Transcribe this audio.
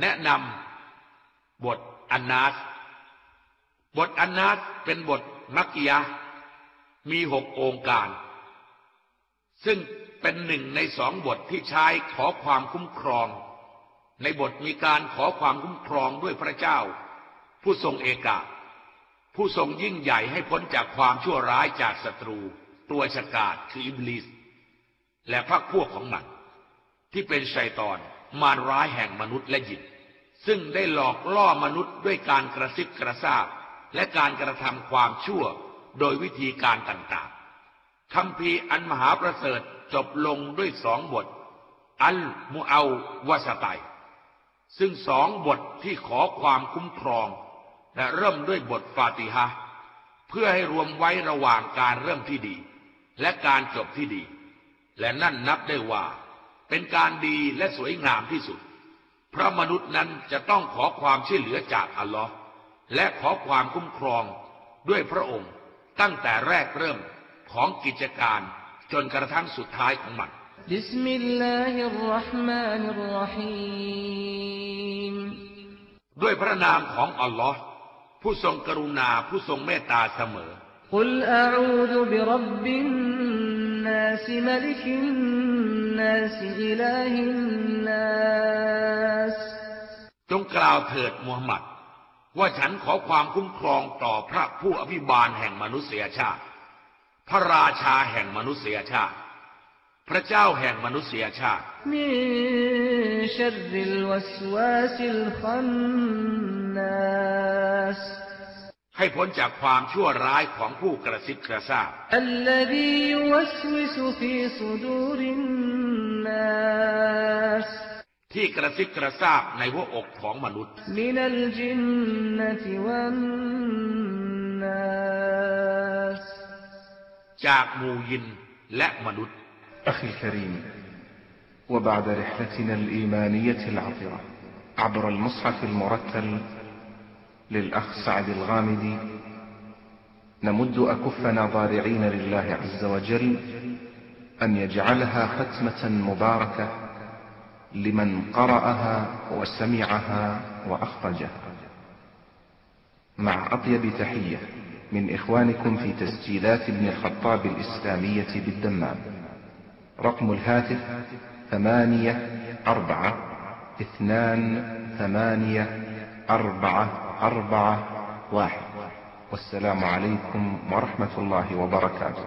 แนะนำบทอันนาส บทอันนาสเป็นบทมักกิยะมีหกองค์การ ซึ่งเป็นหนึ่งในสองบทที่ใช้ขอความคุ้มครอง ในบทมีการขอความคุ้มครองด้วยพระเจ้า ผู้ทรงเอกาผู้ทรงยิ่งใหญ่ให้พ้นจากความชั่วร้ายจากศัตรู ตัวฉกาจคืออิบลิส และพรรคพวกของมันที่เป็นชัยตอน มารร้ายแห่งมนุษย์และยิน ซึ่งได้หลอกล่อมนุษย์ด้วยการกระซิบกระซาบ และการกระทำความชั่วโดยวิธีการต่างๆคำพีอันมหาประเสริฐจบลงด้วยสองบท อัลมูเอาวาสไตซึ่งสองบทที่ขอความคุ้มครอง และเริ่มด้วยบทฟาติฮะเพื่อให้รวมไว้ระหว่างการเริ่มที่ดี และการจบที่ดี และนั่นนับได้ว่า เป็นการดีและสวยงามที่สุด เพราะมนุษย์นั้นจะต้องขอความช่วยเหลือจากอัลลอฮ์และขอความคุ้มครองด้วยพระองค์ ตั้งแต่แรกเริ่มของกิจการจนกระทั่งสุดท้ายของมัน بسم الله الرحمن الرحيم ด้วยพระนามของอัลลอฮ์ผู้ทรงกรุณาผู้ทรงเมตตาเสมอ قل أعوذ برب الناس ملك الناس إله الناس จงกล่าวเถิดมูฮัมหมัด ว่าฉันขอความคุ้มครองต่อพระผู้อภิบาลแห่งมนุษยชาติ พระราชาแห่งมนุษยชาติ พระเจ้าแห่งมนุษยชาติ من شر الوسواس الخناس ให้พ้นจากความชั่วร้ายของผู้กระซิบกระซาบ الذي يوسوس في صدور الناس ที่กระซิบกระซาบในหัวอกของมนุษย์ من الجنة والناس จากหมู่ยินและมนุษย์ أخي الكريم وبعد رحلتنا الإيمانية العطرة عبر المصحف المرتل للأخ سعد الغامدي نمد أكفنا ضارعين لله عز وجل أن يجعلها ختمة مباركة لمن قرأها وسمعها وأخرجها. مع أطيب تحية من إخوانكم في تسجيلات ابن الخطاب الإسلامية بالدمام. رقم الهاتف ثمانية أربعة اثنان ثمانية أربعة أربعة واحد. والسلام عليكم ورحمة الله وبركاته.